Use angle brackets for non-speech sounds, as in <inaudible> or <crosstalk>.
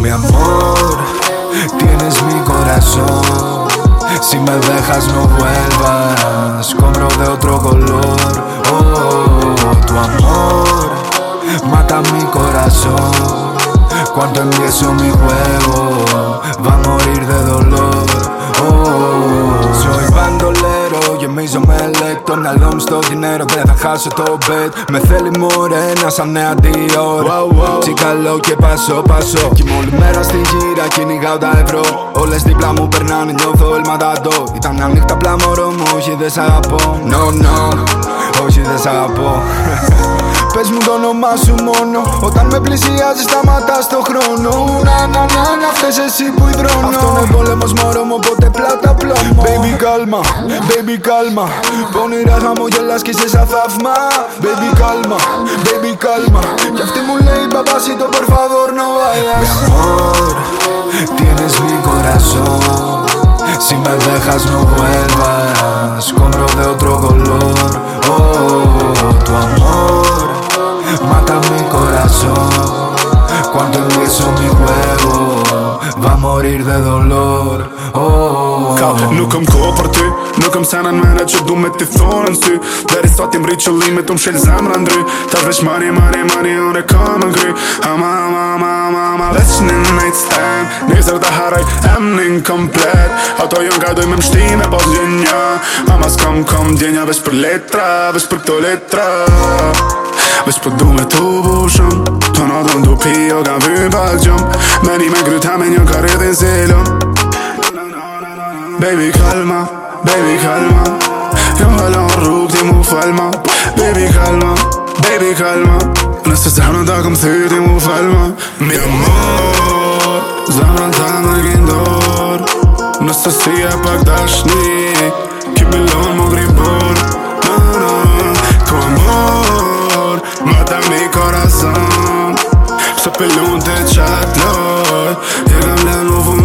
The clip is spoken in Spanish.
Mi amor, tienes mi corazón. Si me dejas no vuelvas, compro de otro color. Oh, tu amor mata mi corazón. Cuando empiezo mi juego, va me som elector När de står dinero, detta chaos todo bet. Me θέλει morena σαν νέα Dior. Wow, wow. Τι καλό και πάσο πάσο. Κι όλη μέρα στη γύρα κυνηγάω τα ευρώ. Όλες δίπλα μου περνάνε νιώθω ελματατό Ήταν μια νύχτα απλά μωρό μου, όχι δεν σ' αγαπώ. No, no, όχι δεν σ' αγαπώ. <laughs> Πες μου το όνομά σου μόνο. Όταν με πλησιάζεις σταματάς το χρόνο. Να να να να φταίς εσύ που υδρώνω. Αυτό είναι πόλεμος μωρό μου οπότε πλάτα πλώμο Baby calma, baby calma. Ponera hamo ja las kisses afafma Baby calma, baby calma. Ya un ley papacito por favor no vayas. Mi amor, tienes mi corazón. Si me dejas no vuelvas. Compro de otro color. Oh, tu amor Mata mi corazón. Cuando empiezo mi juego Va a morir de dolor. Oh Ka, nuk këm ko për ty Nuk këm senën mene që du me t'i thonën sy. Deri sa t'jem rrit qëllimet t'u mshel zemra ndry. Ta veç mari, mari, mari, unë e kam në gry Ama, ama, ama, ama, ama Veç një night stand. Nizër të haraj emnin komplet. Ato jon ka doj me mshti me pas gjenja. Ama s'kam kom djenja veç për letra Veç për këto letra. Veç për du me t'u bushëm Të në du pi o ka vy pak gjëm Meni me gryta me një ka rridhin zilëm Baby kalma, baby hala në rrug ti mu falma Baby kalma, baby kalma Nëse zemrën ta këm thy ti mu falma Mi amor Zemrën ta më gjindor Nëse si e pak dashni Ki bilon më gribor Tu amor Mata mi corazon Se pelun loj Je kam lënë u